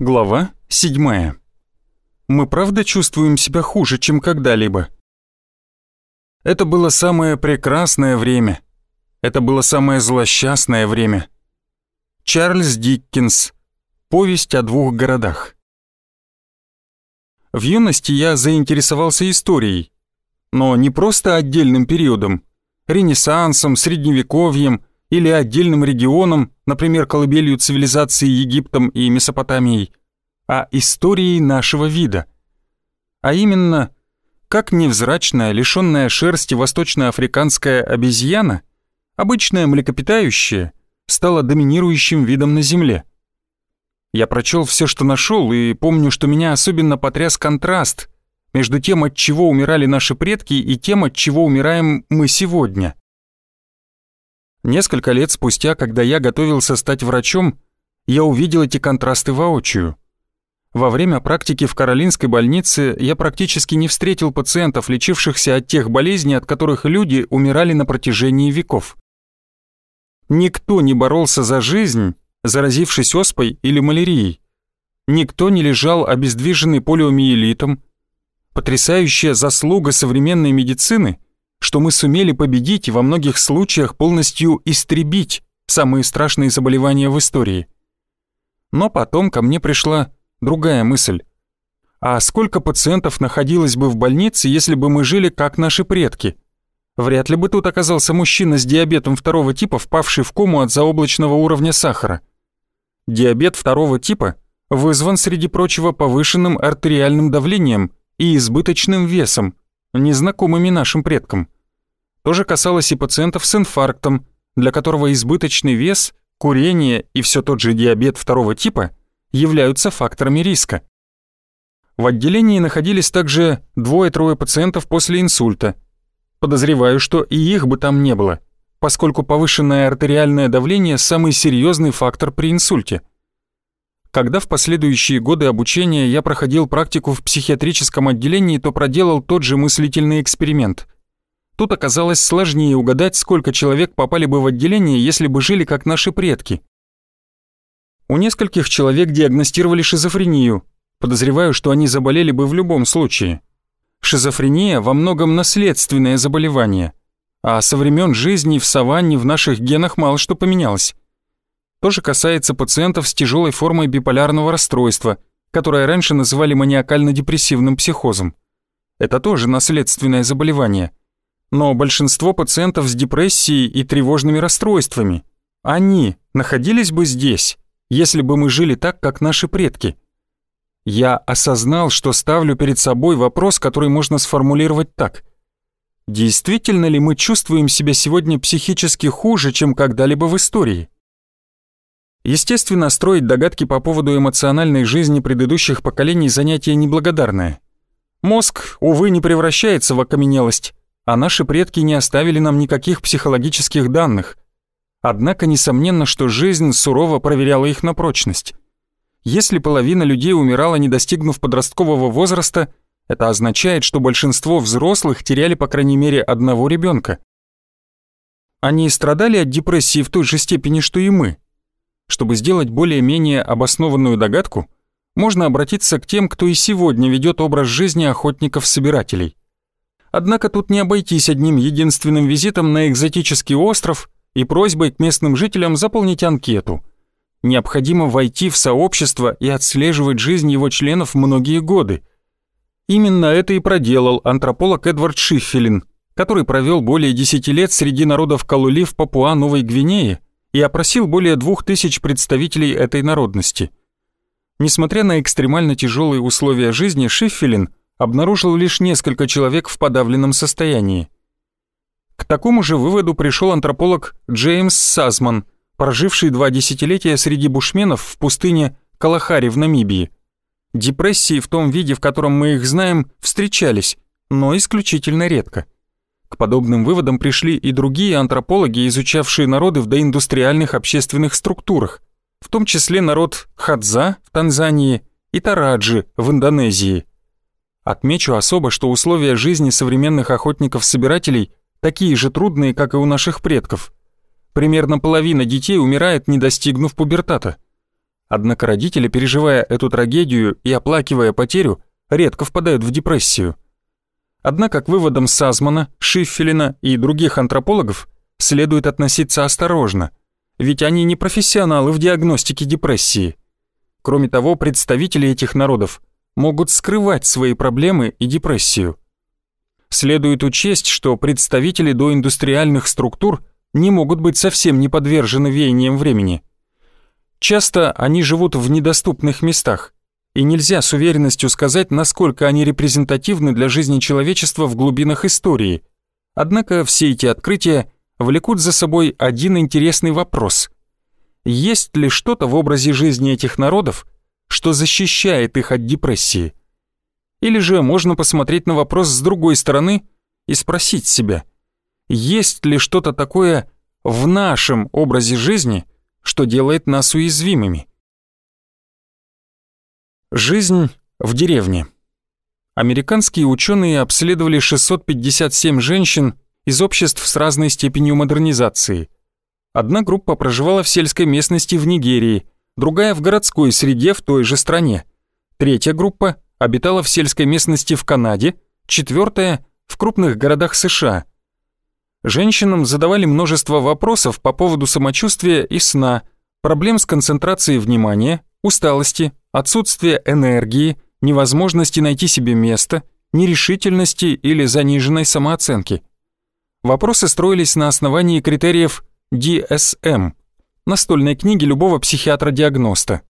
Глава 7. Мы правда чувствуем себя хуже, чем когда-либо? Это было самое прекрасное время. Это было самое злосчастное время. Чарльз Диккенс. Повесть о двух городах. В юности я заинтересовался историей, но не просто отдельным периодом, ренессансом, средневековьем или отдельным регионом, например, колыбелью цивилизации Египтом и Месопотамией, а историей нашего вида. А именно, как невзрачная, лишённая шерсти восточноафриканская обезьяна, обычная млекопитающая, стала доминирующим видом на Земле. Я прочел все, что нашел, и помню, что меня особенно потряс контраст между тем, от чего умирали наши предки, и тем, от чего умираем мы сегодня. Несколько лет спустя, когда я готовился стать врачом, я увидел эти контрасты воочию. Во время практики в Каролинской больнице я практически не встретил пациентов, лечившихся от тех болезней, от которых люди умирали на протяжении веков. Никто не боролся за жизнь, заразившись оспой или малярией. Никто не лежал обездвиженный полиомиелитом. Потрясающая заслуга современной медицины – что мы сумели победить и во многих случаях полностью истребить самые страшные заболевания в истории. Но потом ко мне пришла другая мысль. А сколько пациентов находилось бы в больнице, если бы мы жили как наши предки? Вряд ли бы тут оказался мужчина с диабетом второго типа, впавший в кому от заоблачного уровня сахара. Диабет второго типа вызван, среди прочего, повышенным артериальным давлением и избыточным весом, незнакомыми нашим предкам. То же касалось и пациентов с инфарктом, для которого избыточный вес, курение и все тот же диабет второго типа являются факторами риска. В отделении находились также двое-трое пациентов после инсульта. Подозреваю, что и их бы там не было, поскольку повышенное артериальное давление – самый серьезный фактор при инсульте – когда в последующие годы обучения я проходил практику в психиатрическом отделении, то проделал тот же мыслительный эксперимент. Тут оказалось сложнее угадать, сколько человек попали бы в отделение, если бы жили как наши предки. У нескольких человек диагностировали шизофрению. Подозреваю, что они заболели бы в любом случае. Шизофрения во многом наследственное заболевание, а со времен жизни в саванне в наших генах мало что поменялось. То же касается пациентов с тяжелой формой биполярного расстройства, которое раньше называли маниакально-депрессивным психозом. Это тоже наследственное заболевание. Но большинство пациентов с депрессией и тревожными расстройствами, они находились бы здесь, если бы мы жили так, как наши предки. Я осознал, что ставлю перед собой вопрос, который можно сформулировать так. Действительно ли мы чувствуем себя сегодня психически хуже, чем когда-либо в истории? Естественно, строить догадки по поводу эмоциональной жизни предыдущих поколений занятие неблагодарное. Мозг, увы, не превращается в окаменелость, а наши предки не оставили нам никаких психологических данных. Однако, несомненно, что жизнь сурово проверяла их на прочность. Если половина людей умирала, не достигнув подросткового возраста, это означает, что большинство взрослых теряли по крайней мере одного ребенка. Они страдали от депрессии в той же степени, что и мы – чтобы сделать более-менее обоснованную догадку, можно обратиться к тем, кто и сегодня ведет образ жизни охотников-собирателей. Однако тут не обойтись одним единственным визитом на экзотический остров и просьбой к местным жителям заполнить анкету. Необходимо войти в сообщество и отслеживать жизнь его членов многие годы. Именно это и проделал антрополог Эдвард Шиффелин, который провел более 10 лет среди народов Калули в Папуа-Новой Гвинее и опросил более двух тысяч представителей этой народности. Несмотря на экстремально тяжелые условия жизни, Шиффелин обнаружил лишь несколько человек в подавленном состоянии. К такому же выводу пришел антрополог Джеймс Сазман, проживший два десятилетия среди бушменов в пустыне Калахари в Намибии. Депрессии в том виде, в котором мы их знаем, встречались, но исключительно редко – к подобным выводам пришли и другие антропологи, изучавшие народы в доиндустриальных общественных структурах, в том числе народ Хадза в Танзании и Тараджи в Индонезии. Отмечу особо, что условия жизни современных охотников-собирателей такие же трудные, как и у наших предков. Примерно половина детей умирает, не достигнув пубертата. Однако родители, переживая эту трагедию и оплакивая потерю, редко впадают в депрессию. Однако к выводам Сазмана, Шиффелина и других антропологов следует относиться осторожно, ведь они не профессионалы в диагностике депрессии. Кроме того, представители этих народов могут скрывать свои проблемы и депрессию. Следует учесть, что представители доиндустриальных структур не могут быть совсем не подвержены веяниям времени. Часто они живут в недоступных местах, и нельзя с уверенностью сказать, насколько они репрезентативны для жизни человечества в глубинах истории. Однако все эти открытия влекут за собой один интересный вопрос. Есть ли что-то в образе жизни этих народов, что защищает их от депрессии? Или же можно посмотреть на вопрос с другой стороны и спросить себя, есть ли что-то такое в нашем образе жизни, что делает нас уязвимыми? Жизнь в деревне. Американские ученые обследовали 657 женщин из обществ с разной степенью модернизации. Одна группа проживала в сельской местности в Нигерии, другая в городской среде в той же стране. Третья группа обитала в сельской местности в Канаде, четвертая – в крупных городах США. Женщинам задавали множество вопросов по поводу самочувствия и сна, проблем с концентрацией внимания, усталости, отсутствия энергии, невозможности найти себе место, нерешительности или заниженной самооценки. Вопросы строились на основании критериев DSM, настольной книги любого психиатра-диагноста.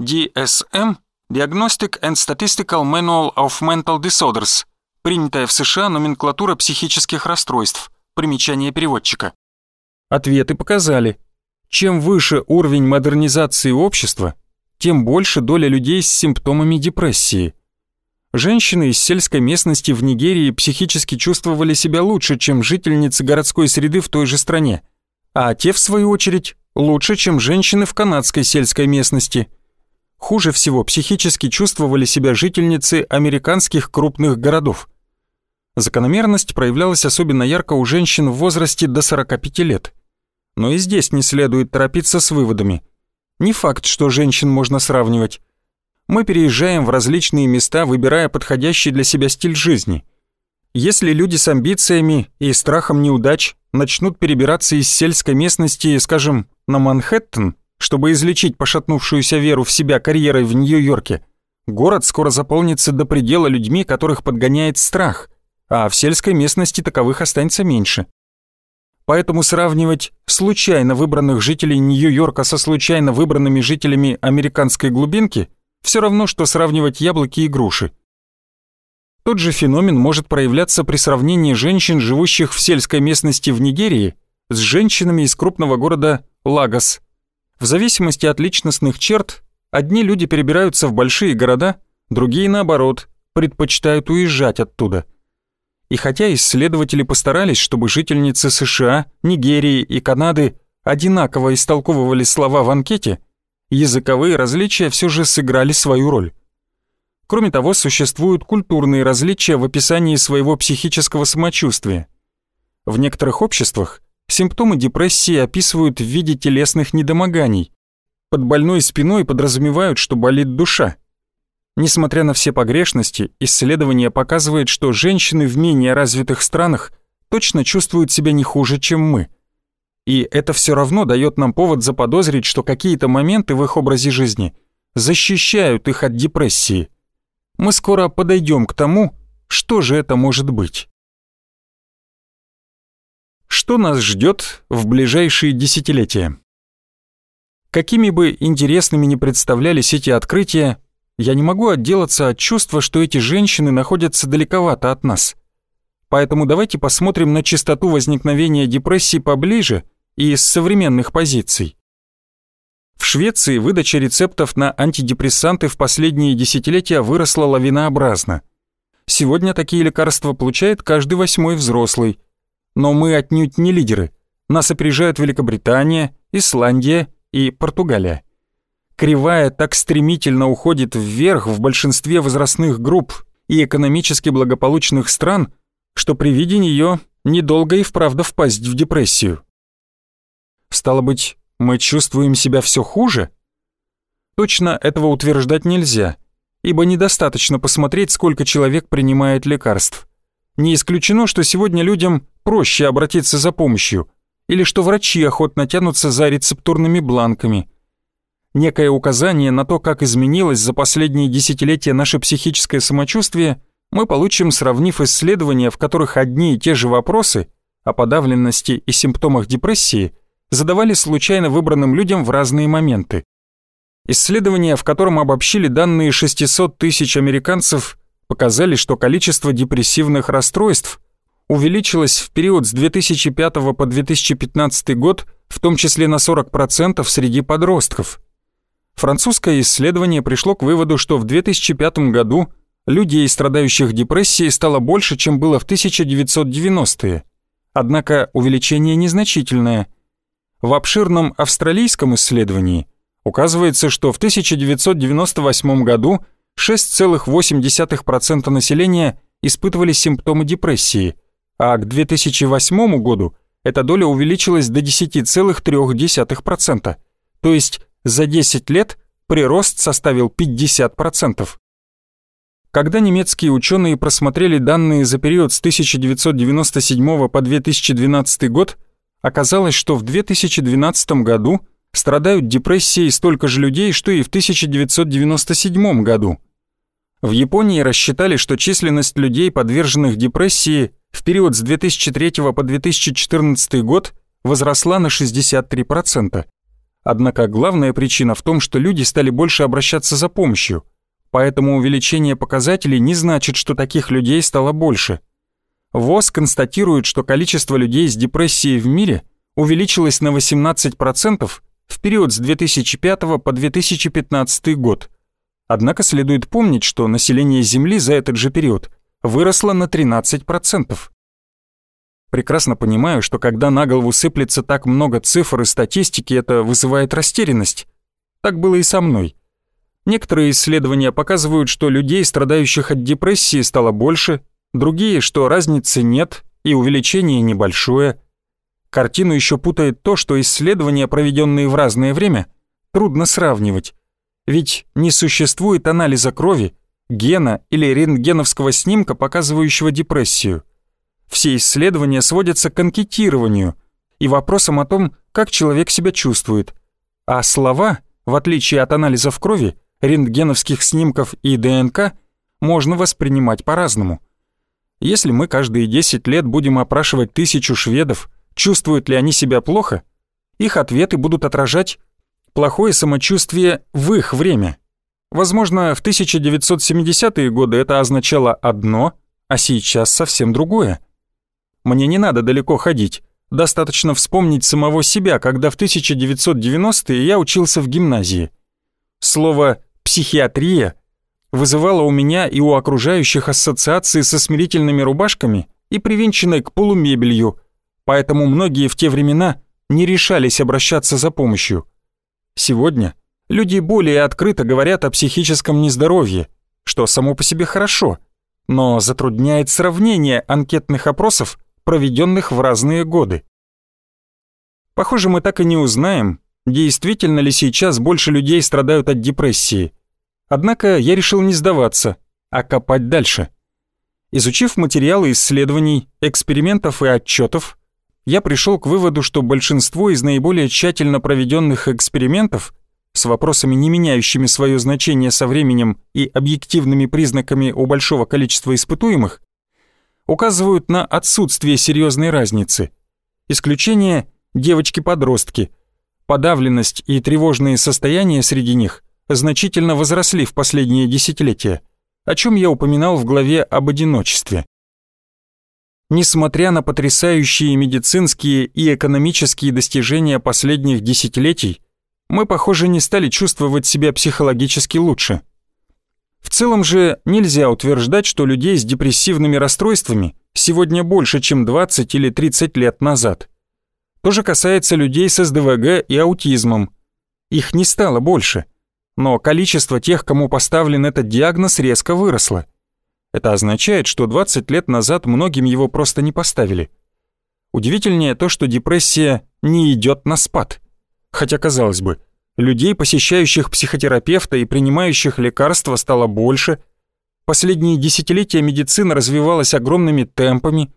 DSM – Diagnostic and Statistical Manual of Mental Disorders, принятая в США номенклатура психических расстройств, примечание переводчика. Ответы показали, чем выше уровень модернизации общества, тем больше доля людей с симптомами депрессии – Женщины из сельской местности в Нигерии психически чувствовали себя лучше, чем жительницы городской среды в той же стране, а те, в свою очередь, лучше, чем женщины в канадской сельской местности. Хуже всего психически чувствовали себя жительницы американских крупных городов. Закономерность проявлялась особенно ярко у женщин в возрасте до 45 лет. Но и здесь не следует торопиться с выводами. Не факт, что женщин можно сравнивать мы переезжаем в различные места, выбирая подходящий для себя стиль жизни. Если люди с амбициями и страхом неудач начнут перебираться из сельской местности, скажем, на Манхэттен, чтобы излечить пошатнувшуюся веру в себя карьерой в Нью-Йорке, город скоро заполнится до предела людьми, которых подгоняет страх, а в сельской местности таковых останется меньше. Поэтому сравнивать случайно выбранных жителей Нью-Йорка со случайно выбранными жителями американской глубинки – все равно, что сравнивать яблоки и груши. Тот же феномен может проявляться при сравнении женщин, живущих в сельской местности в Нигерии, с женщинами из крупного города Лагос. В зависимости от личностных черт, одни люди перебираются в большие города, другие, наоборот, предпочитают уезжать оттуда. И хотя исследователи постарались, чтобы жительницы США, Нигерии и Канады одинаково истолковывали слова в анкете – языковые различия все же сыграли свою роль. Кроме того, существуют культурные различия в описании своего психического самочувствия. В некоторых обществах симптомы депрессии описывают в виде телесных недомоганий. Под больной спиной подразумевают, что болит душа. Несмотря на все погрешности, исследование показывает, что женщины в менее развитых странах точно чувствуют себя не хуже, чем мы – и это все равно дает нам повод заподозрить, что какие-то моменты в их образе жизни защищают их от депрессии. Мы скоро подойдем к тому, что же это может быть. Что нас ждет в ближайшие десятилетия? Какими бы интересными ни представлялись эти открытия, я не могу отделаться от чувства, что эти женщины находятся далековато от нас. Поэтому давайте посмотрим на частоту возникновения депрессии поближе и с современных позиций. В Швеции выдача рецептов на антидепрессанты в последние десятилетия выросла лавинообразно. Сегодня такие лекарства получает каждый восьмой взрослый. Но мы отнюдь не лидеры. Нас опережают Великобритания, Исландия и Португалия. Кривая так стремительно уходит вверх в большинстве возрастных групп и экономически благополучных стран, что при виде нее недолго и вправду впасть в депрессию. Стало быть, мы чувствуем себя все хуже? Точно этого утверждать нельзя, ибо недостаточно посмотреть, сколько человек принимает лекарств. Не исключено, что сегодня людям проще обратиться за помощью, или что врачи охотно тянутся за рецептурными бланками. Некое указание на то, как изменилось за последние десятилетия наше психическое самочувствие, мы получим, сравнив исследования, в которых одни и те же вопросы о подавленности и симптомах депрессии задавали случайно выбранным людям в разные моменты. Исследования, в котором обобщили данные 600 тысяч американцев, показали, что количество депрессивных расстройств увеличилось в период с 2005 по 2015 год, в том числе на 40% среди подростков. Французское исследование пришло к выводу, что в 2005 году людей, страдающих депрессией, стало больше, чем было в 1990-е. Однако увеличение незначительное. В обширном австралийском исследовании указывается, что в 1998 году 6,8% населения испытывали симптомы депрессии, а к 2008 году эта доля увеличилась до 10,3%, то есть за 10 лет прирост составил 50%. Когда немецкие ученые просмотрели данные за период с 1997 по 2012 год, оказалось, что в 2012 году страдают депрессией столько же людей, что и в 1997 году. В Японии рассчитали, что численность людей, подверженных депрессии в период с 2003 по 2014 год возросла на 63%. Однако главная причина в том, что люди стали больше обращаться за помощью, поэтому увеличение показателей не значит, что таких людей стало больше. ВОЗ констатирует, что количество людей с депрессией в мире увеличилось на 18% в период с 2005 по 2015 год. Однако следует помнить, что население Земли за этот же период выросло на 13%. Прекрасно понимаю, что когда на голову сыплется так много цифр и статистики, это вызывает растерянность. Так было и со мной. Некоторые исследования показывают, что людей, страдающих от депрессии, стало больше, другие, что разницы нет и увеличение небольшое. Картину еще путает то, что исследования, проведенные в разное время, трудно сравнивать. Ведь не существует анализа крови, гена или рентгеновского снимка, показывающего депрессию. Все исследования сводятся к анкетированию и вопросам о том, как человек себя чувствует. А слова, в отличие от анализов крови, рентгеновских снимков и ДНК, можно воспринимать по-разному. Если мы каждые 10 лет будем опрашивать тысячу шведов, чувствуют ли они себя плохо, их ответы будут отражать плохое самочувствие в их время. Возможно, в 1970-е годы это означало одно, а сейчас совсем другое. Мне не надо далеко ходить. Достаточно вспомнить самого себя, когда в 1990-е я учился в гимназии. Слово «психиатрия» вызывало у меня и у окружающих ассоциации со смирительными рубашками и привинченной к полу мебелью, поэтому многие в те времена не решались обращаться за помощью. Сегодня люди более открыто говорят о психическом нездоровье, что само по себе хорошо, но затрудняет сравнение анкетных опросов проведенных в разные годы. Похоже, мы так и не узнаем, действительно ли сейчас больше людей страдают от депрессии. Однако я решил не сдаваться, а копать дальше. Изучив материалы исследований, экспериментов и отчетов, я пришел к выводу, что большинство из наиболее тщательно проведенных экспериментов с вопросами, не меняющими свое значение со временем и объективными признаками у большого количества испытуемых, указывают на отсутствие серьезной разницы. Исключение – девочки-подростки. Подавленность и тревожные состояния среди них значительно возросли в последние десятилетия, о чем я упоминал в главе об одиночестве. Несмотря на потрясающие медицинские и экономические достижения последних десятилетий, мы, похоже, не стали чувствовать себя психологически лучше – в целом же нельзя утверждать, что людей с депрессивными расстройствами сегодня больше, чем 20 или 30 лет назад. То же касается людей с СДВГ и аутизмом. Их не стало больше, но количество тех, кому поставлен этот диагноз, резко выросло. Это означает, что 20 лет назад многим его просто не поставили. Удивительнее то, что депрессия не идет на спад. Хотя, казалось бы, Людей, посещающих психотерапевта и принимающих лекарства, стало больше. Последние десятилетия медицина развивалась огромными темпами.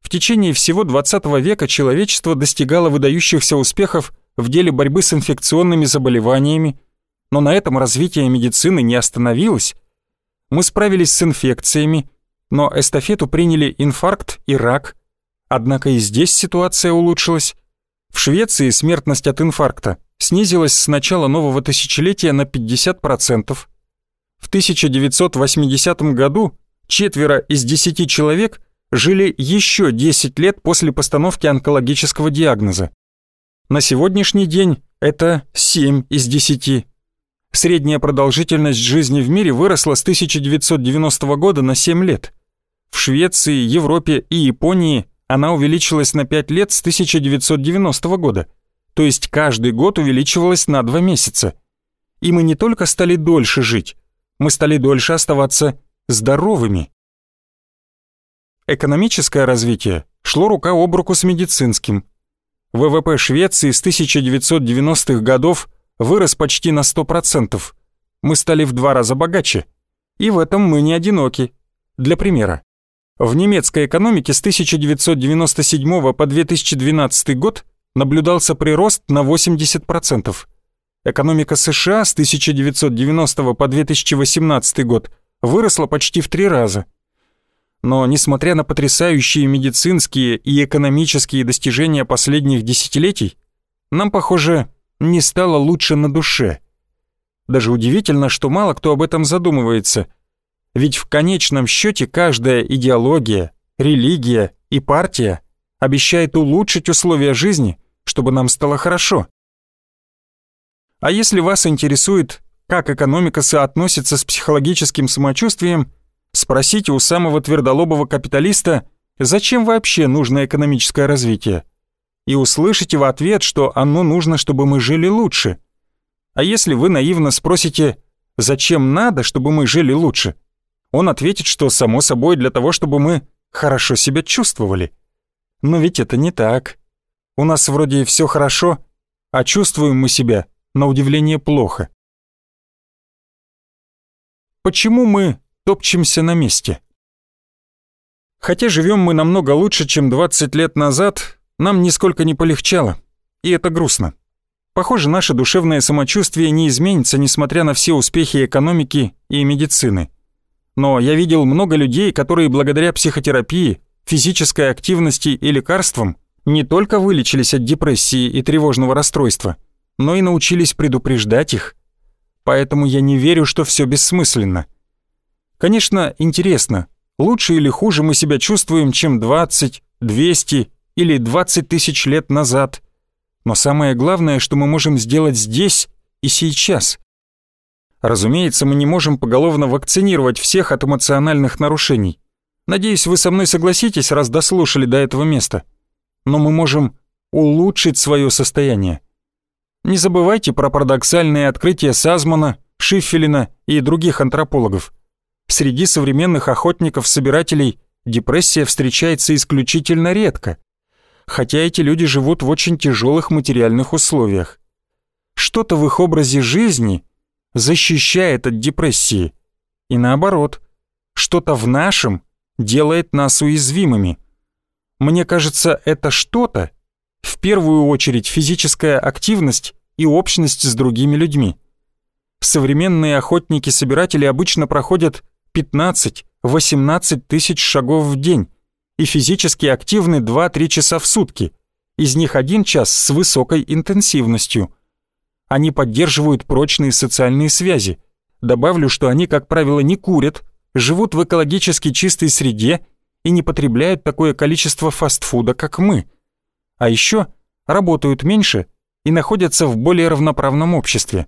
В течение всего 20 века человечество достигало выдающихся успехов в деле борьбы с инфекционными заболеваниями, но на этом развитие медицины не остановилось. Мы справились с инфекциями, но эстафету приняли инфаркт и рак. Однако и здесь ситуация улучшилась. В Швеции смертность от инфаркта снизилась с начала нового тысячелетия на 50%. В 1980 году четверо из десяти человек жили еще 10 лет после постановки онкологического диагноза. На сегодняшний день это 7 из 10. Средняя продолжительность жизни в мире выросла с 1990 года на 7 лет. В Швеции, Европе и Японии она увеличилась на 5 лет с 1990 года, то есть каждый год увеличивалась на 2 месяца. И мы не только стали дольше жить, мы стали дольше оставаться здоровыми. Экономическое развитие шло рука об руку с медицинским. ВВП Швеции с 1990-х годов вырос почти на 100%. Мы стали в два раза богаче. И в этом мы не одиноки. Для примера. В немецкой экономике с 1997 по 2012 год наблюдался прирост на 80%. Экономика США с 1990 по 2018 год выросла почти в три раза. Но несмотря на потрясающие медицинские и экономические достижения последних десятилетий, нам, похоже, не стало лучше на душе. Даже удивительно, что мало кто об этом задумывается – ведь в конечном счете каждая идеология, религия и партия обещает улучшить условия жизни, чтобы нам стало хорошо. А если вас интересует, как экономика соотносится с психологическим самочувствием, спросите у самого твердолобого капиталиста, зачем вообще нужно экономическое развитие, и услышите в ответ, что оно нужно, чтобы мы жили лучше. А если вы наивно спросите, зачем надо, чтобы мы жили лучше – он ответит, что само собой для того, чтобы мы хорошо себя чувствовали. Но ведь это не так. У нас вроде все хорошо, а чувствуем мы себя, на удивление, плохо. Почему мы топчемся на месте? Хотя живем мы намного лучше, чем 20 лет назад, нам нисколько не полегчало, и это грустно. Похоже, наше душевное самочувствие не изменится, несмотря на все успехи экономики и медицины но я видел много людей, которые благодаря психотерапии, физической активности и лекарствам не только вылечились от депрессии и тревожного расстройства, но и научились предупреждать их. Поэтому я не верю, что все бессмысленно. Конечно, интересно, лучше или хуже мы себя чувствуем, чем 20, 200 или 20 тысяч лет назад. Но самое главное, что мы можем сделать здесь и сейчас. Разумеется, мы не можем поголовно вакцинировать всех от эмоциональных нарушений. Надеюсь, вы со мной согласитесь, раз дослушали до этого места. Но мы можем улучшить свое состояние. Не забывайте про парадоксальные открытия Сазмана, Шиффелина и других антропологов. Среди современных охотников-собирателей депрессия встречается исключительно редко, хотя эти люди живут в очень тяжелых материальных условиях. Что-то в их образе жизни защищает от депрессии. И наоборот, что-то в нашем делает нас уязвимыми. Мне кажется, это что-то, в первую очередь физическая активность и общность с другими людьми. Современные охотники-собиратели обычно проходят 15-18 тысяч шагов в день и физически активны 2-3 часа в сутки, из них один час с высокой интенсивностью – они поддерживают прочные социальные связи. Добавлю, что они, как правило, не курят, живут в экологически чистой среде и не потребляют такое количество фастфуда, как мы. А еще работают меньше и находятся в более равноправном обществе.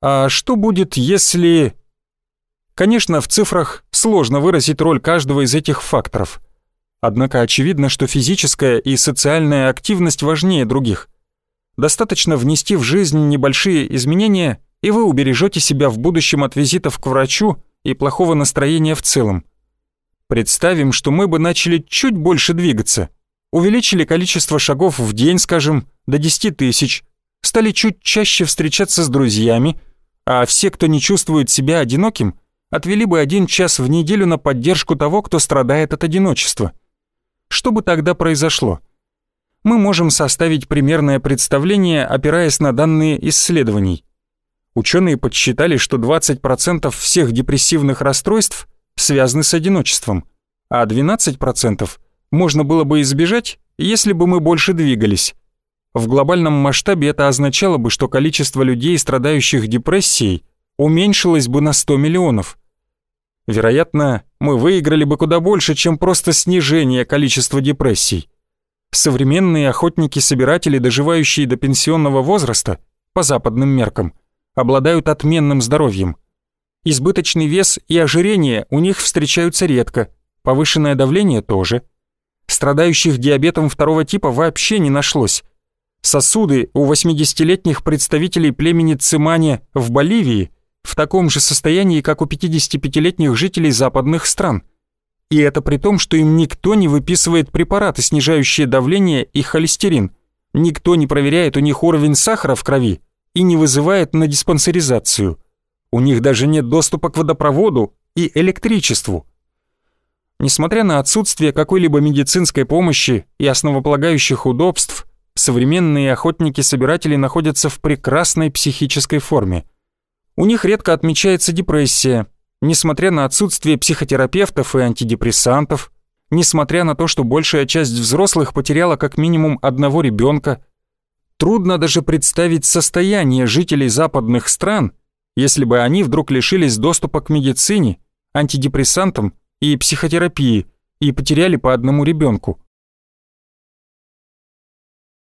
А что будет, если... Конечно, в цифрах сложно выразить роль каждого из этих факторов. Однако очевидно, что физическая и социальная активность важнее других – Достаточно внести в жизнь небольшие изменения, и вы убережете себя в будущем от визитов к врачу и плохого настроения в целом. Представим, что мы бы начали чуть больше двигаться, увеличили количество шагов в день, скажем, до 10 тысяч, стали чуть чаще встречаться с друзьями, а все, кто не чувствует себя одиноким, отвели бы один час в неделю на поддержку того, кто страдает от одиночества. Что бы тогда произошло? Мы можем составить примерное представление, опираясь на данные исследований. Ученые подсчитали, что 20% всех депрессивных расстройств связаны с одиночеством, а 12% можно было бы избежать, если бы мы больше двигались. В глобальном масштабе это означало бы, что количество людей, страдающих депрессией, уменьшилось бы на 100 миллионов. Вероятно, мы выиграли бы куда больше, чем просто снижение количества депрессий. Современные охотники-собиратели, доживающие до пенсионного возраста, по западным меркам, обладают отменным здоровьем. Избыточный вес и ожирение у них встречаются редко, повышенное давление тоже. Страдающих диабетом второго типа вообще не нашлось, Сосуды у 80-летних представителей племени Цимане в Боливии в таком же состоянии, как у 55-летних жителей западных стран. И это при том, что им никто не выписывает препараты, снижающие давление и холестерин. Никто не проверяет у них уровень сахара в крови и не вызывает на диспансеризацию. У них даже нет доступа к водопроводу и электричеству. Несмотря на отсутствие какой-либо медицинской помощи и основополагающих удобств, современные охотники-собиратели находятся в прекрасной психической форме. У них редко отмечается депрессия, несмотря на отсутствие психотерапевтов и антидепрессантов, несмотря на то, что большая часть взрослых потеряла как минимум одного ребенка. Трудно даже представить состояние жителей западных стран, если бы они вдруг лишились доступа к медицине, антидепрессантам и психотерапии и потеряли по одному ребенку.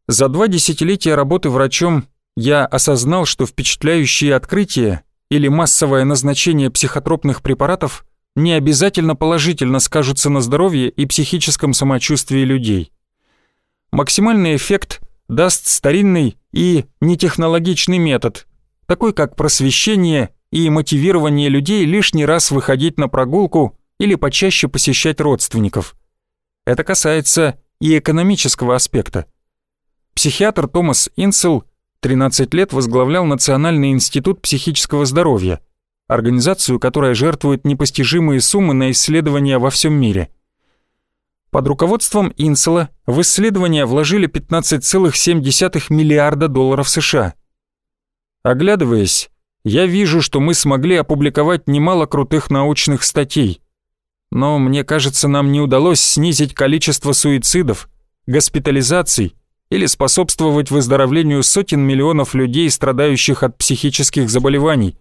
За два десятилетия работы врачом я осознал, что впечатляющие открытия или массовое назначение психотропных препаратов не обязательно положительно скажутся на здоровье и психическом самочувствии людей. Максимальный эффект даст старинный и нетехнологичный метод, такой как просвещение и мотивирование людей лишний раз выходить на прогулку или почаще посещать родственников. Это касается и экономического аспекта. Психиатр Томас Инсел 13 лет возглавлял Национальный институт психического здоровья, организацию, которая жертвует непостижимые суммы на исследования во всем мире. Под руководством Инсела в исследования вложили 15,7 миллиарда долларов США. Оглядываясь, я вижу, что мы смогли опубликовать немало крутых научных статей. Но мне кажется, нам не удалось снизить количество суицидов, госпитализаций или способствовать выздоровлению сотен миллионов людей, страдающих от психических заболеваний,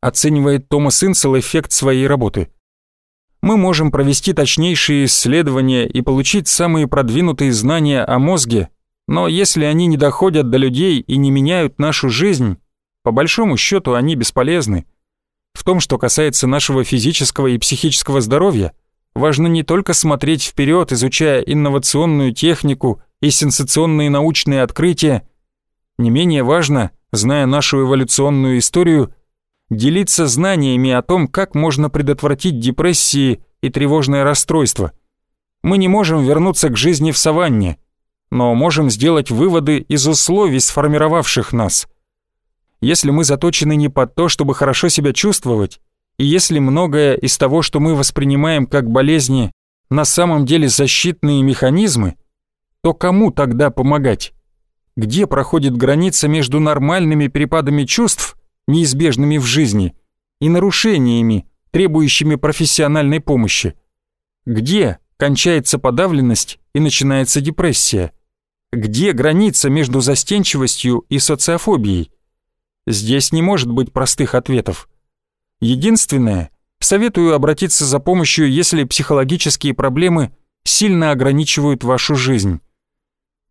оценивает Томас Инсел эффект своей работы. Мы можем провести точнейшие исследования и получить самые продвинутые знания о мозге, но если они не доходят до людей и не меняют нашу жизнь, по большому счету они бесполезны. В том, что касается нашего физического и психического здоровья, важно не только смотреть вперед, изучая инновационную технику и сенсационные научные открытия, не менее важно, зная нашу эволюционную историю, делиться знаниями о том, как можно предотвратить депрессии и тревожное расстройство. Мы не можем вернуться к жизни в саванне, но можем сделать выводы из условий, сформировавших нас. Если мы заточены не под то, чтобы хорошо себя чувствовать, и если многое из того, что мы воспринимаем как болезни, на самом деле защитные механизмы – то кому тогда помогать? Где проходит граница между нормальными перепадами чувств, неизбежными в жизни, и нарушениями, требующими профессиональной помощи? Где кончается подавленность и начинается депрессия? Где граница между застенчивостью и социофобией? Здесь не может быть простых ответов. Единственное, советую обратиться за помощью, если психологические проблемы сильно ограничивают вашу жизнь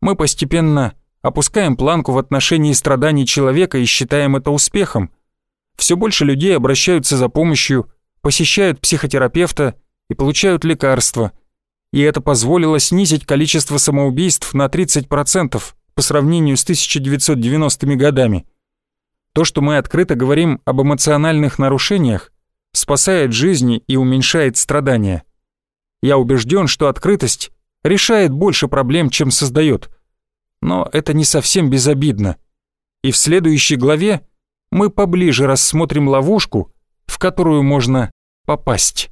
мы постепенно опускаем планку в отношении страданий человека и считаем это успехом. Все больше людей обращаются за помощью, посещают психотерапевта и получают лекарства. И это позволило снизить количество самоубийств на 30% по сравнению с 1990-ми годами. То, что мы открыто говорим об эмоциональных нарушениях, спасает жизни и уменьшает страдания. Я убежден, что открытость решает больше проблем, чем создает. Но это не совсем безобидно. И в следующей главе мы поближе рассмотрим ловушку, в которую можно попасть.